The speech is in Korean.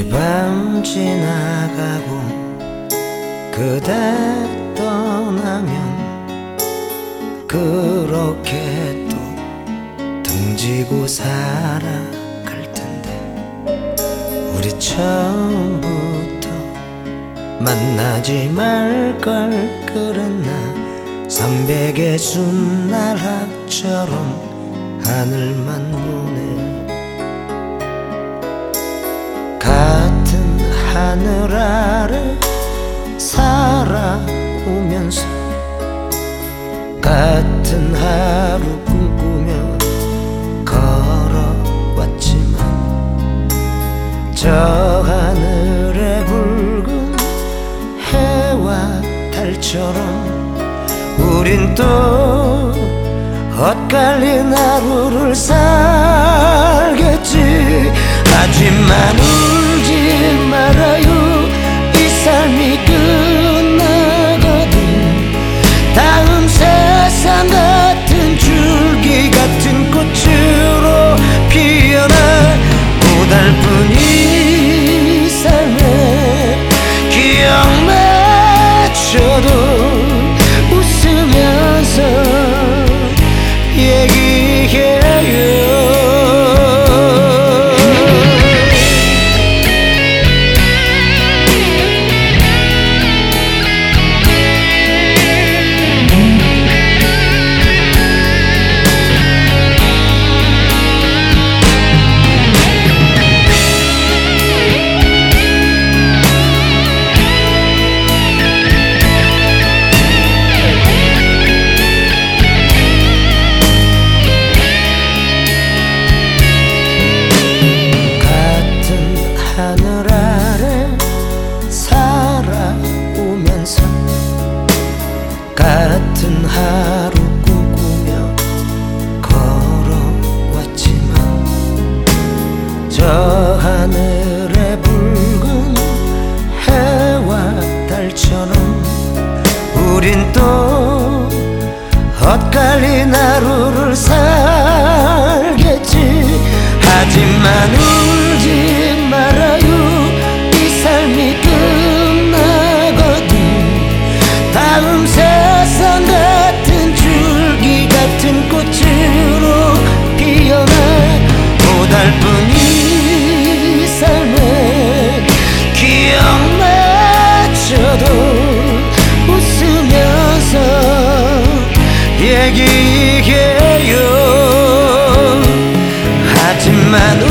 이 밤 지나가고 그대 떠나면 그렇게 또 등지고 살아갈 텐데 우리 처음부터 만나지 말 걸 그랬나 삼백의 순나라처럼 하늘만 보내. 하늘 아래 살아오면서 같은 하루 꿈꾸며 걸어왔지만 저 하늘의 붉은 해와 달처럼 우린 또 엇갈린 하루를 살겠지 하지만 울지 말아요. 이 삶이 끝나거든 다음 세상 같은 줄기 같은 꽃으로 피어나 고달픈 이 삶에 기억 맺혀도 같은 하루 꿈꾸며 걸어왔지만 저 하늘의 붉은 해와 달처럼 우린 또 엇갈린 하루를 살겠지. 하지만 얘기예요. 하지만